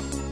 fuck.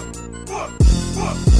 fuck, fuck, fuck.